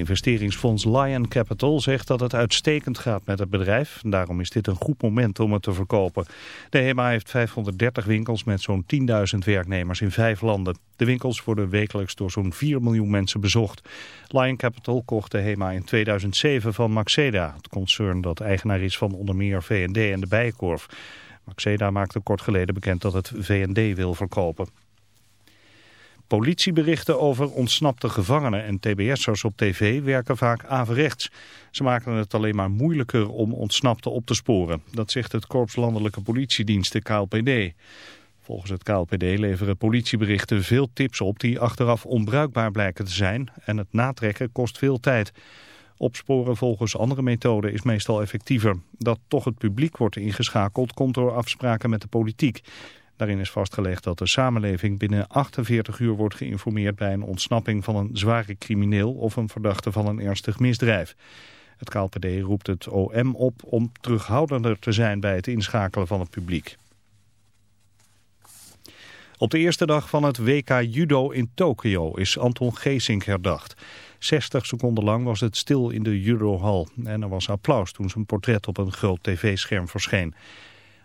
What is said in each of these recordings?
Investeringsfonds Lion Capital zegt dat het uitstekend gaat met het bedrijf. Daarom is dit een goed moment om het te verkopen. De HEMA heeft 530 winkels met zo'n 10.000 werknemers in vijf landen. De winkels worden wekelijks door zo'n 4 miljoen mensen bezocht. Lion Capital kocht de HEMA in 2007 van Maxeda, het concern dat eigenaar is van onder meer V&D en de Bijenkorf. Maxeda maakte kort geleden bekend dat het V&D wil verkopen. Politieberichten over ontsnapte gevangenen en tbs'ers op tv werken vaak averechts. Ze maken het alleen maar moeilijker om ontsnapten op te sporen. Dat zegt het Korps Landelijke Politiediensten KLPD. Volgens het KLPD leveren politieberichten veel tips op die achteraf onbruikbaar blijken te zijn. En het natrekken kost veel tijd. Opsporen volgens andere methoden is meestal effectiever. Dat toch het publiek wordt ingeschakeld komt door afspraken met de politiek. Daarin is vastgelegd dat de samenleving binnen 48 uur wordt geïnformeerd bij een ontsnapping van een zware crimineel of een verdachte van een ernstig misdrijf. Het KLPD roept het OM op om terughoudender te zijn bij het inschakelen van het publiek. Op de eerste dag van het WK Judo in Tokio is Anton Geesink herdacht. 60 seconden lang was het stil in de judohal en er was applaus toen zijn portret op een groot tv-scherm verscheen.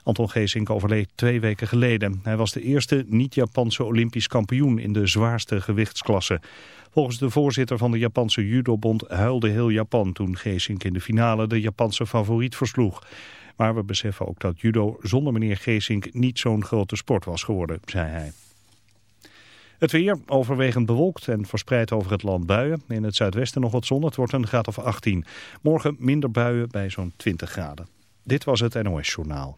Anton Geesink overleed twee weken geleden. Hij was de eerste niet-Japanse Olympisch kampioen in de zwaarste gewichtsklasse. Volgens de voorzitter van de Japanse judobond huilde heel Japan toen Geesink in de finale de Japanse favoriet versloeg. Maar we beseffen ook dat judo zonder meneer Geesink niet zo'n grote sport was geworden, zei hij. Het weer overwegend bewolkt en verspreid over het land buien. In het zuidwesten nog wat zon, het wordt een graad of 18. Morgen minder buien bij zo'n 20 graden. Dit was het NOS Journaal.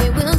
We will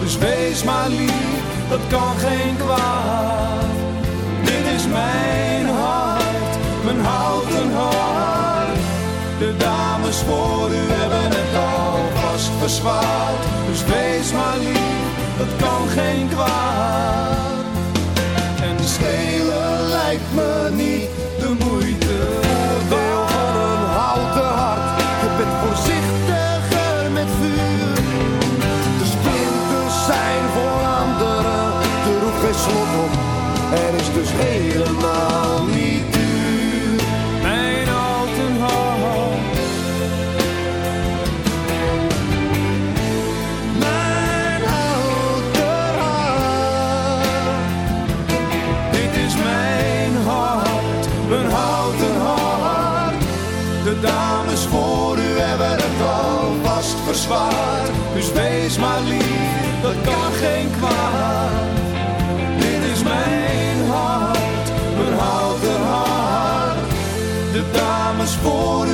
dus wees maar lief, dat kan geen kwaad. Dit is mijn hart, mijn houten hart. De dames voor u hebben het al pasverzwaard. Dus wees maar lief, dat kan geen kwaad. En stelen lijkt me niet voor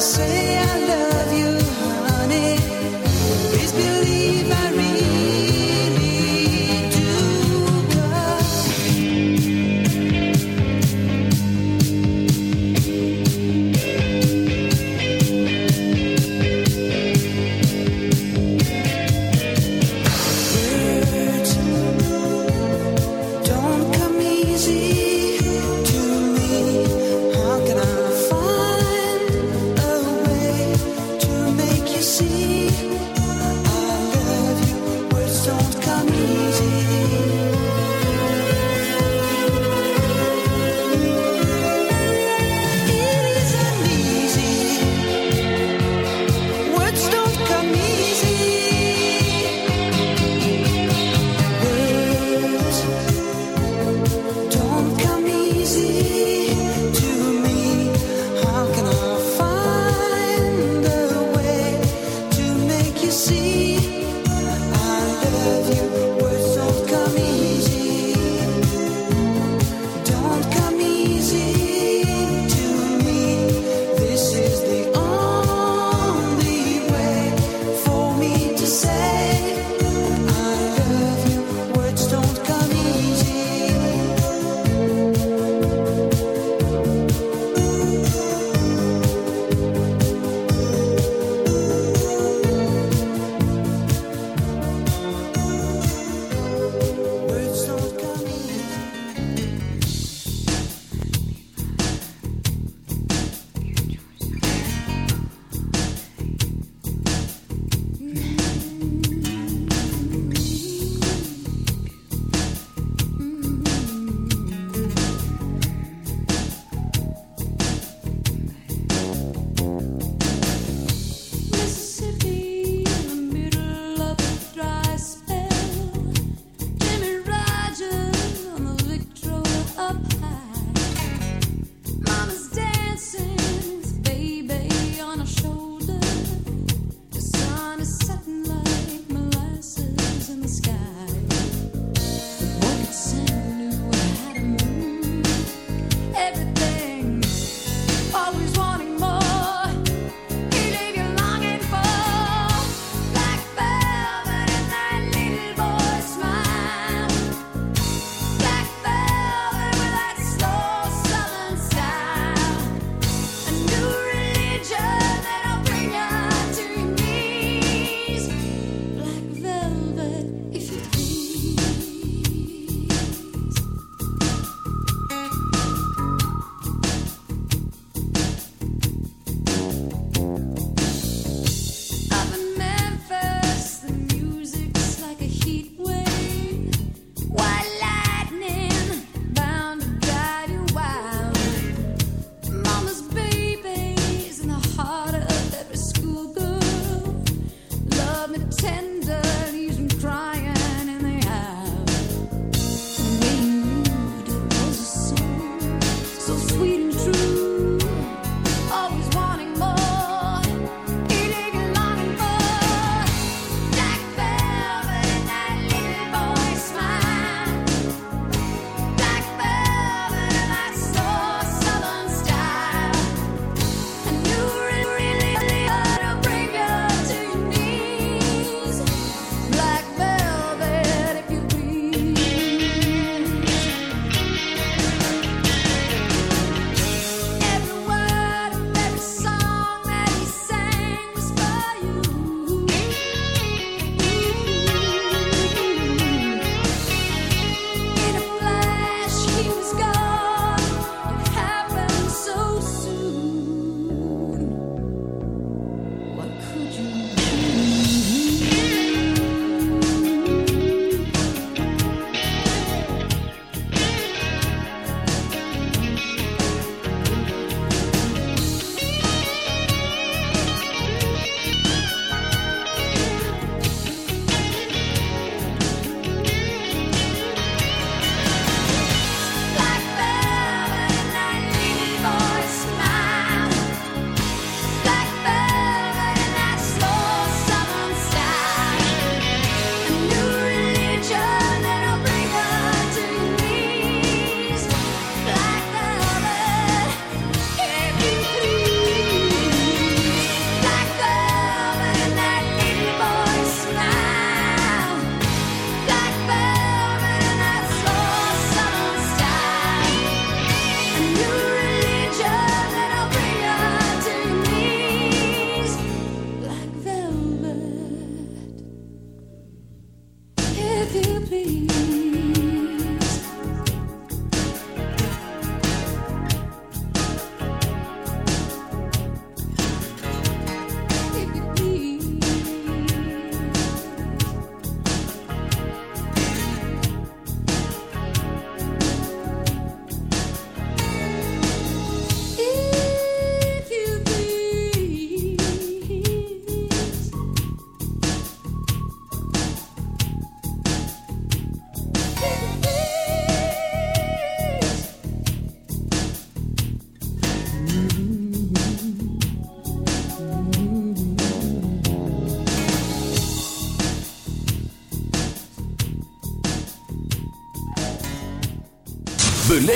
say I love you.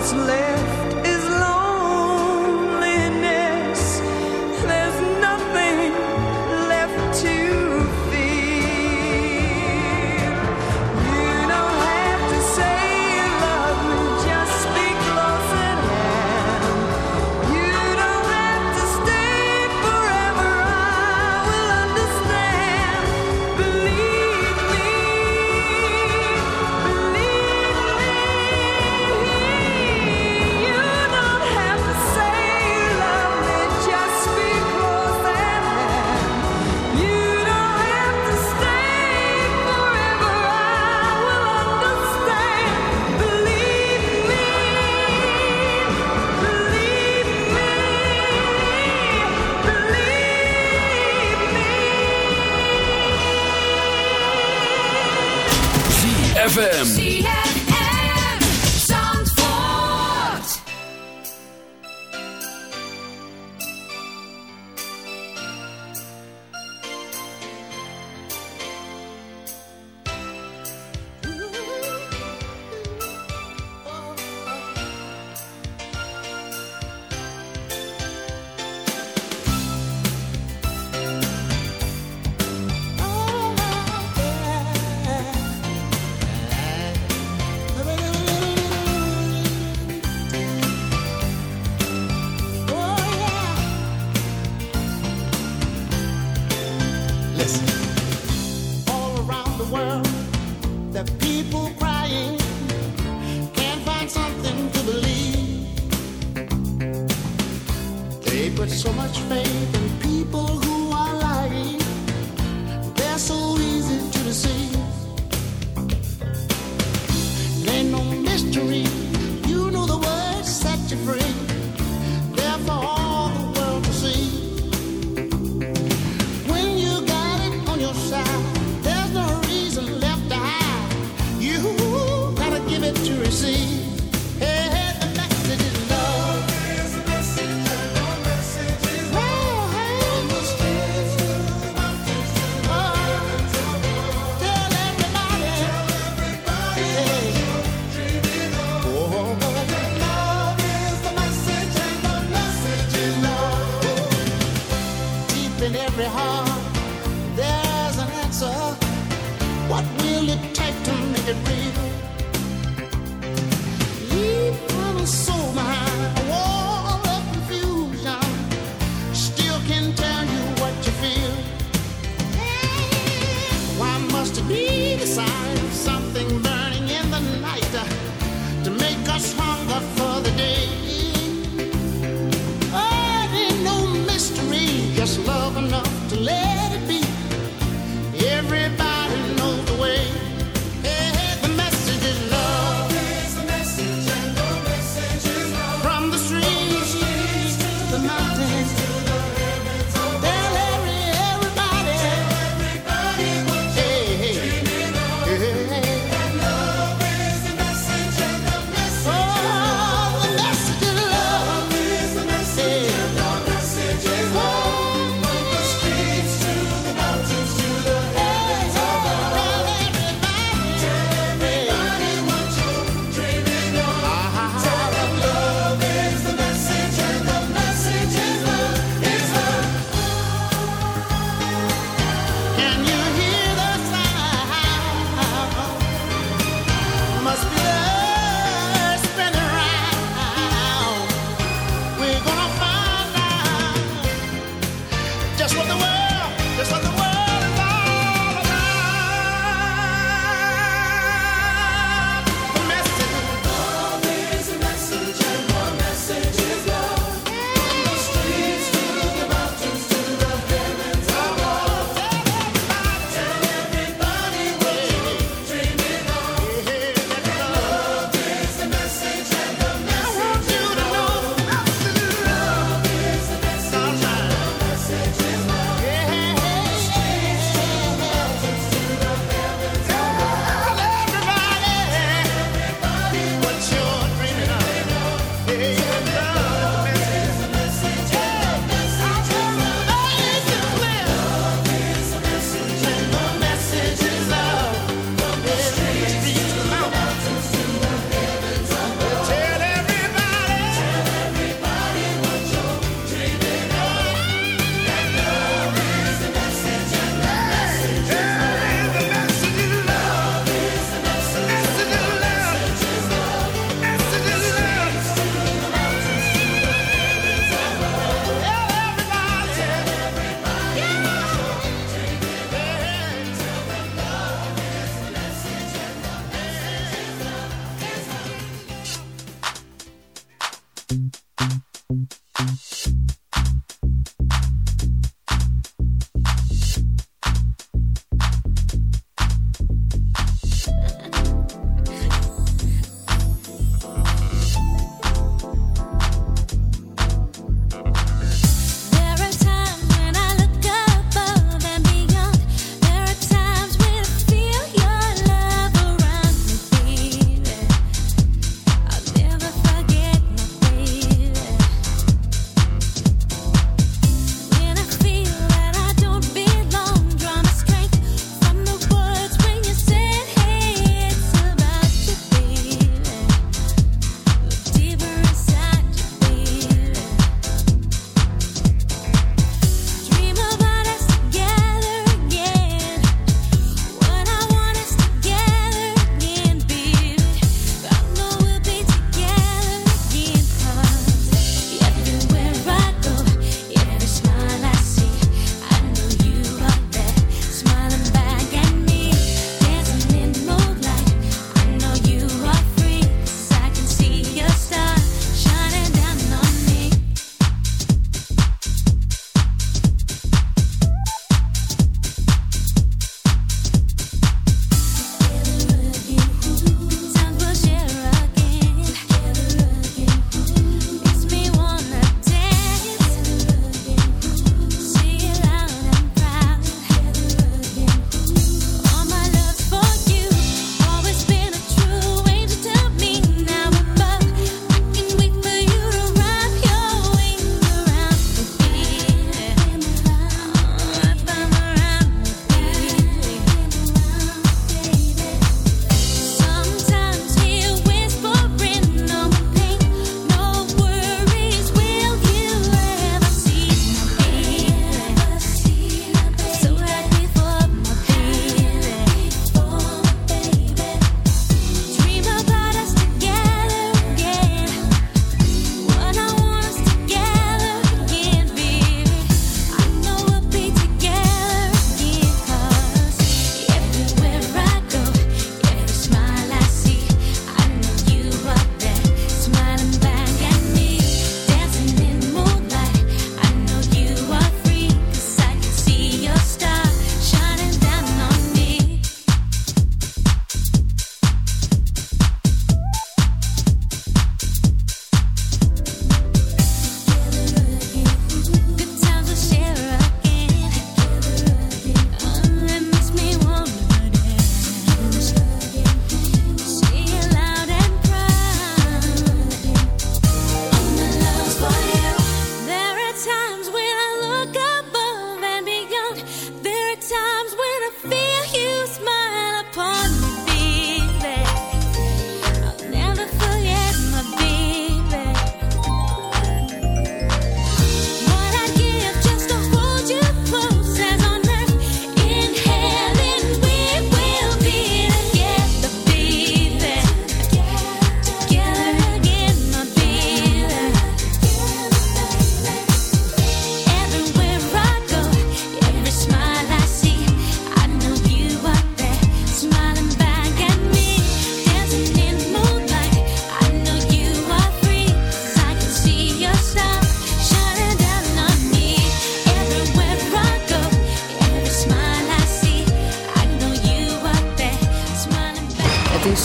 was late.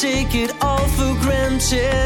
take it all for granted.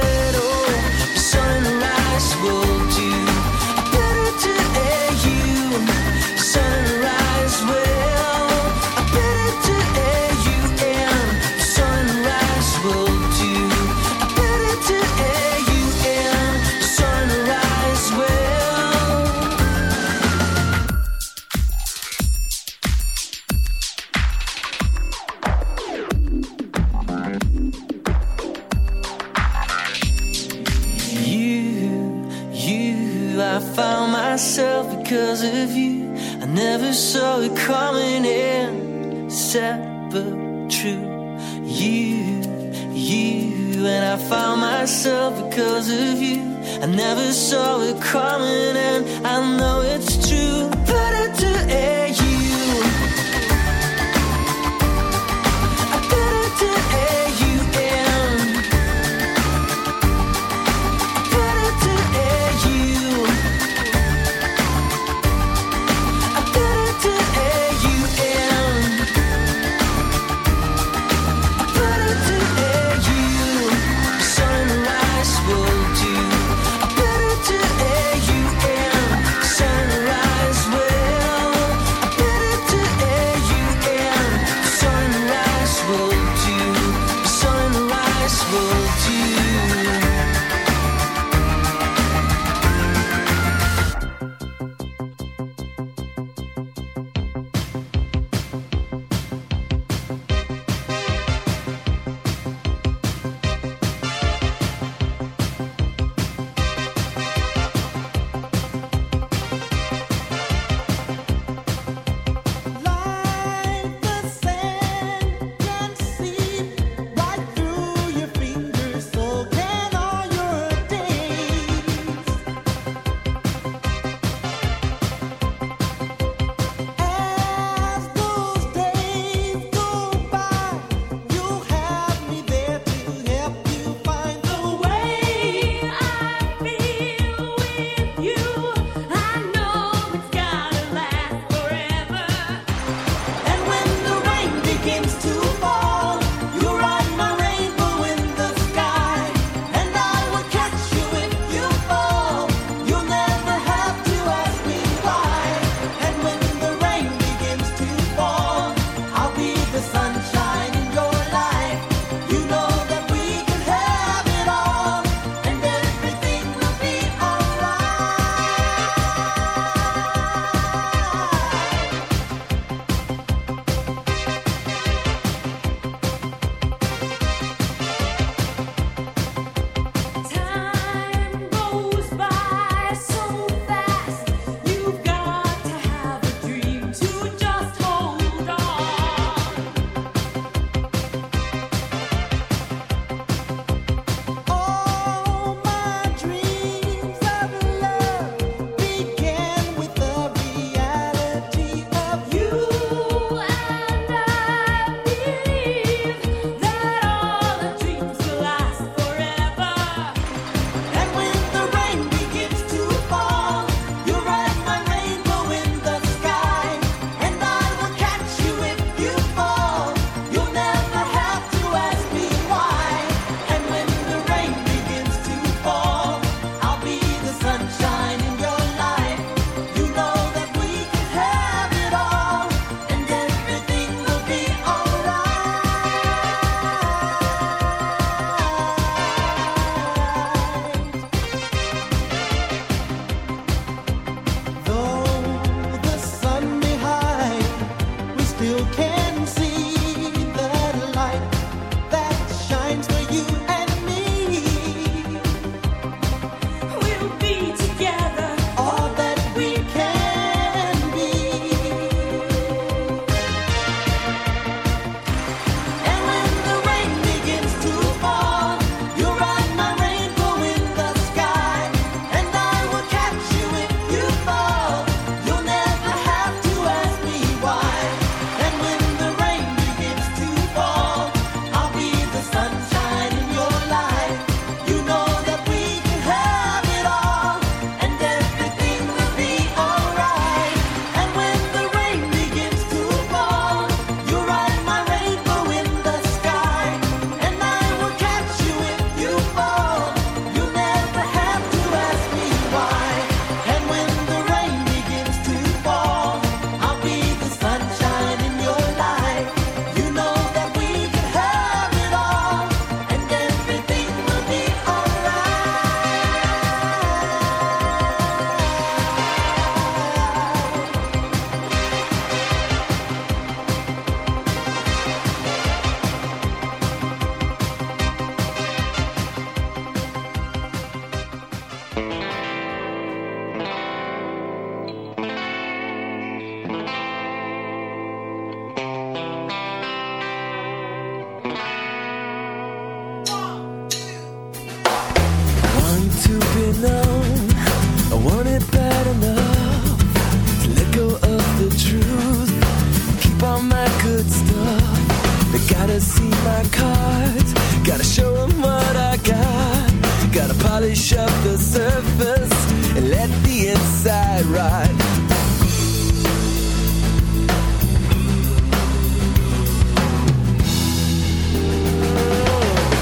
gotta see my cards. Gotta show them what I got. Gotta polish up the surface and let the inside rot.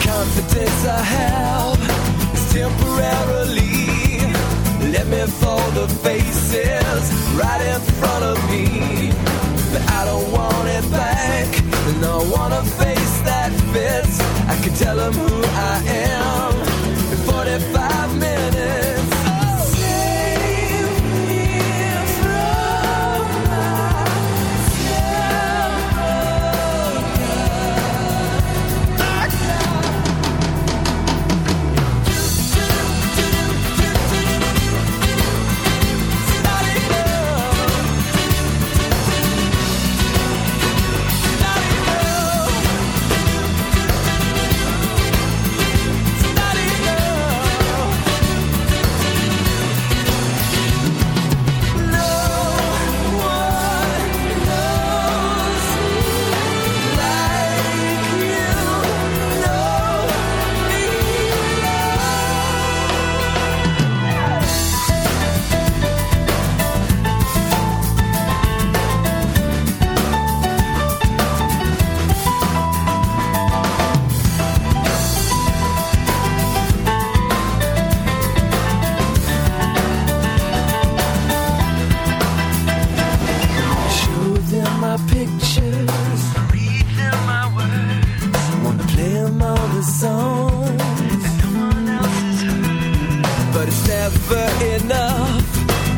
Confidence I have is temporarily. Let me fold the faces right in front of me. But I don't want it back, and I wanna tell them who I am.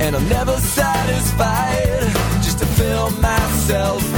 and I'm never satisfied. Just to fill myself